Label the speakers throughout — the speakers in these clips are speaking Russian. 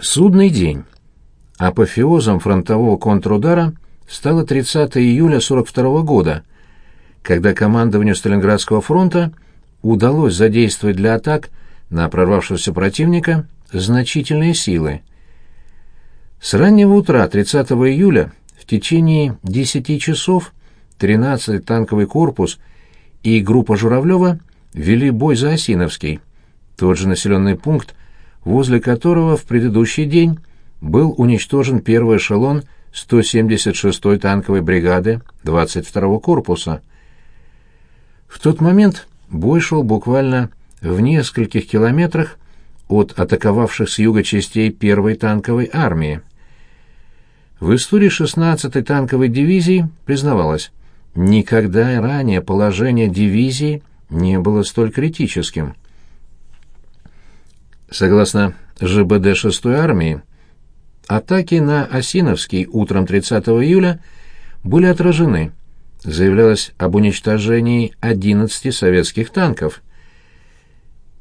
Speaker 1: Судный день. Апофеозом фронтового контрудара стало 30 июля 42 года, когда командованию Сталинградского фронта удалось задействовать для атак на прорвавшегося противника значительные силы. С раннего утра 30 июля в течение 10 часов 13-й танковый корпус и группа Журавлева вели бой за Осиновский, тот же населенный пункт, возле которого в предыдущий день был уничтожен первый эшелон 176-й танковой бригады 22-го корпуса. В тот момент бой шел буквально в нескольких километрах от атаковавших с юга частей первой танковой армии. В истории 16-й танковой дивизии признавалось, никогда ранее положение дивизии не было столь критическим. Согласно ЖБД 6-й армии, атаки на Осиновский утром 30 июля были отражены. Заявлялось об уничтожении 11 советских танков.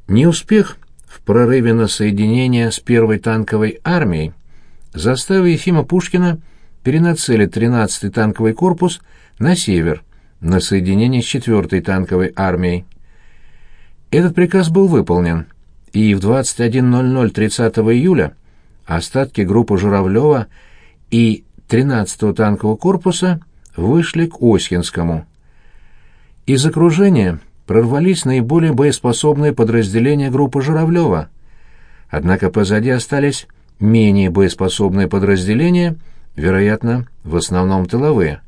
Speaker 1: Неуспех в прорыве на соединение с первой танковой армией заставил Ефима Пушкина перенацелить 13-й танковый корпус на север, на соединение с 4-й танковой армией. Этот приказ был выполнен, и в 21.00 30 июля остатки группы Журавлева и 13-го танкового корпуса вышли к Осьинскому. Из окружения прорвались наиболее боеспособные подразделения группы Журавлева, однако позади остались менее боеспособные подразделения, вероятно, в основном тыловые.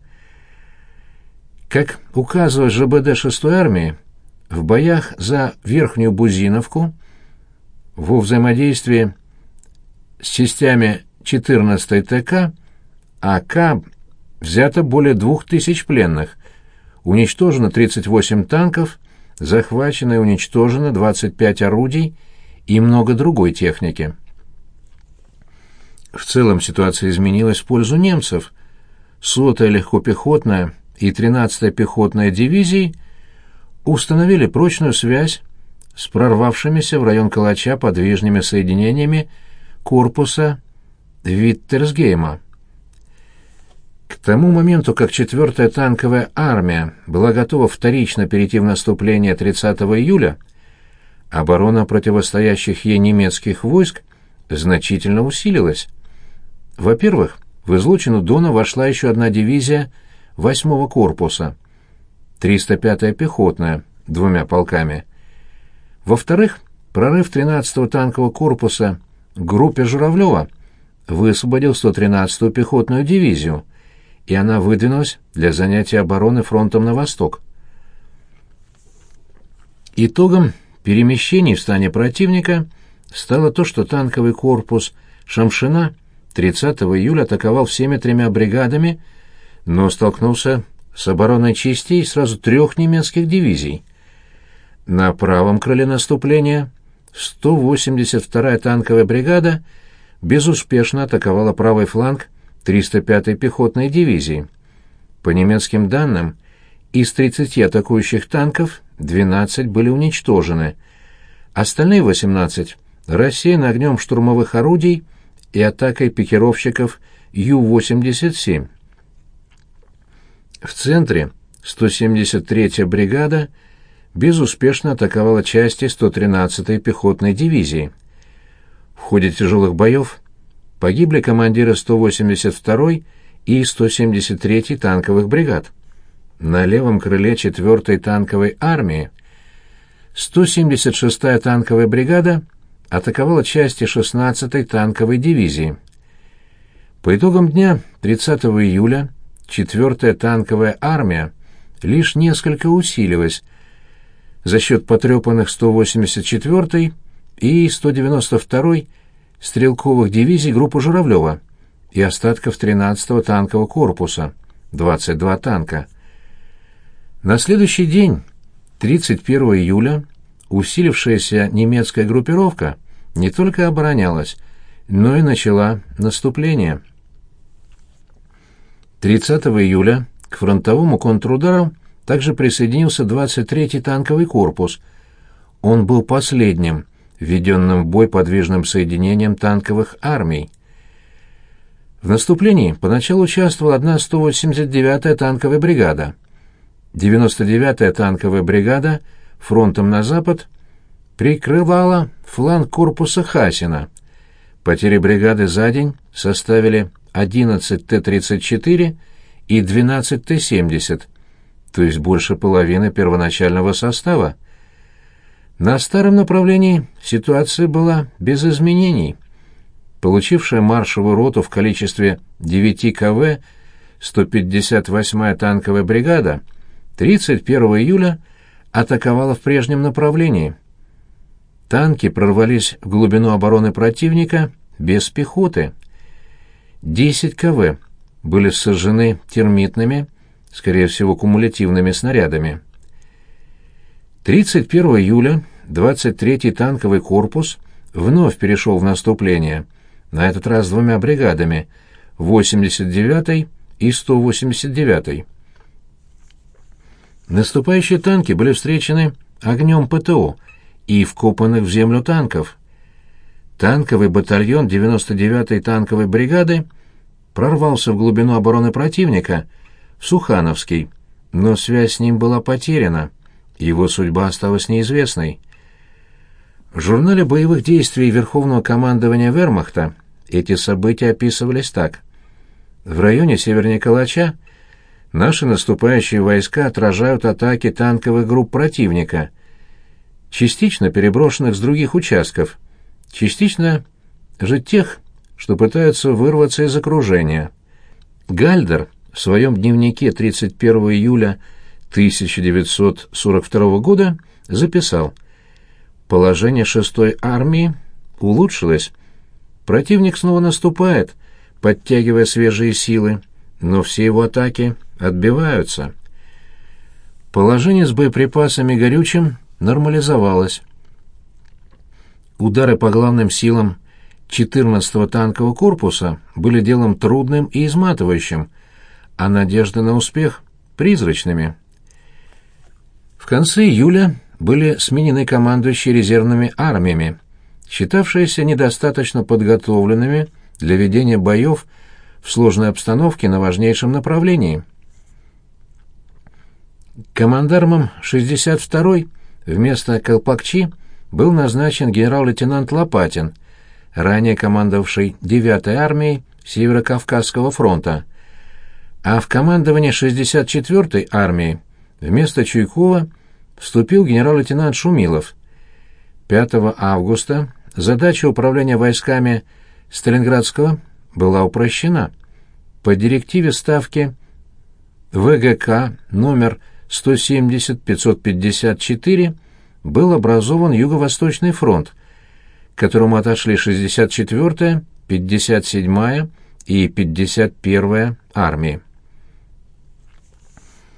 Speaker 1: Как указывает ЖБД 6-й армии, в боях за Верхнюю Бузиновку во взаимодействии с частями 14-й ТК АК взято более двух тысяч пленных, уничтожено 38 танков, захвачено и уничтожено 25 орудий и много другой техники. В целом ситуация изменилась в пользу немцев. Сотая легкопехотная и 13-я пехотная дивизии установили прочную связь с прорвавшимися в район Калача подвижными соединениями корпуса Виттерсгейма. К тому моменту, как 4-я танковая армия была готова вторично перейти в наступление 30 июля, оборона противостоящих ей немецких войск значительно усилилась. Во-первых, в излучину Дона вошла еще одна дивизия 8-го корпуса, 305-я пехотная, двумя полками. Во-вторых, прорыв 13-го танкового корпуса к группе Журавлева высвободил 113-ю пехотную дивизию, и она выдвинулась для занятия обороны фронтом на восток. Итогом перемещений в стане противника стало то, что танковый корпус Шамшина 30 июля атаковал всеми тремя бригадами, но столкнулся с обороной частей сразу трех немецких дивизий. На правом крыле наступления 182-я танковая бригада безуспешно атаковала правый фланг 305-й пехотной дивизии. По немецким данным, из 30 атакующих танков 12 были уничтожены, остальные 18 рассеяны огнем штурмовых орудий и атакой пикировщиков Ю-87. В центре 173-я бригада безуспешно атаковала части 113-й пехотной дивизии. В ходе тяжелых боев погибли командиры 182-й и 173-й танковых бригад. На левом крыле 4-й танковой армии 176-я танковая бригада атаковала части 16-й танковой дивизии. По итогам дня 30 июля 4-я танковая армия лишь несколько усилилась за счет потрепанных 184-й и 192-й стрелковых дивизий группы Журавлева и остатков 13-го танкового корпуса, 22 танка. На следующий день, 31 июля, усилившаяся немецкая группировка не только оборонялась, но и начала наступление. 30 июля к фронтовому контрудару также присоединился 23-й танковый корпус. Он был последним введенным в бой подвижным соединением танковых армий. В наступлении поначалу участвовала одна 189-я танковая бригада. 99-я танковая бригада фронтом на запад прикрывала фланг корпуса Хасина. Потери бригады за день составили 11 Т-34 и 12 Т-70, то есть больше половины первоначального состава. На старом направлении ситуация была без изменений. Получившая маршевую роту в количестве 9 КВ 158-я танковая бригада 31 июля атаковала в прежнем направлении. Танки прорвались в глубину обороны противника без пехоты. 10 КВ были сожжены термитными, скорее всего, кумулятивными снарядами. 31 июля 23-й танковый корпус вновь перешел в наступление, на этот раз двумя бригадами, 89-й и 189-й. Наступающие танки были встречены огнем ПТО и вкопанных в землю танков. Танковый батальон 99-й танковой бригады прорвался в глубину обороны противника, Сухановский, но связь с ним была потеряна. Его судьба осталась неизвестной. В журнале боевых действий Верховного командования Вермахта эти события описывались так. В районе севернее Калача наши наступающие войска отражают атаки танковых групп противника, частично переброшенных с других участков, частично же тех, что пытаются вырваться из окружения. Гальдер в своем дневнике 31 июля 1942 года записал «Положение шестой армии улучшилось. Противник снова наступает, подтягивая свежие силы, но все его атаки отбиваются. Положение с боеприпасами горючим нормализовалось. Удары по главным силам 14-го танкового корпуса были делом трудным и изматывающим, а надежды на успех — призрачными. В конце июля были сменены командующие резервными армиями, считавшиеся недостаточно подготовленными для ведения боев в сложной обстановке на важнейшем направлении. Командармом 62-й вместо Колпакчи был назначен генерал-лейтенант Лопатин, ранее командовавший 9-й армией Северо-Кавказского фронта, а в командование 64-й армии Вместо Чуйкова вступил генерал-лейтенант Шумилов. 5 августа задача управления войсками Сталинградского была упрощена. По директиве ставки ВГК номер 170-554 был образован Юго-Восточный фронт, к которому отошли 64-я, 57-я и 51-я армии.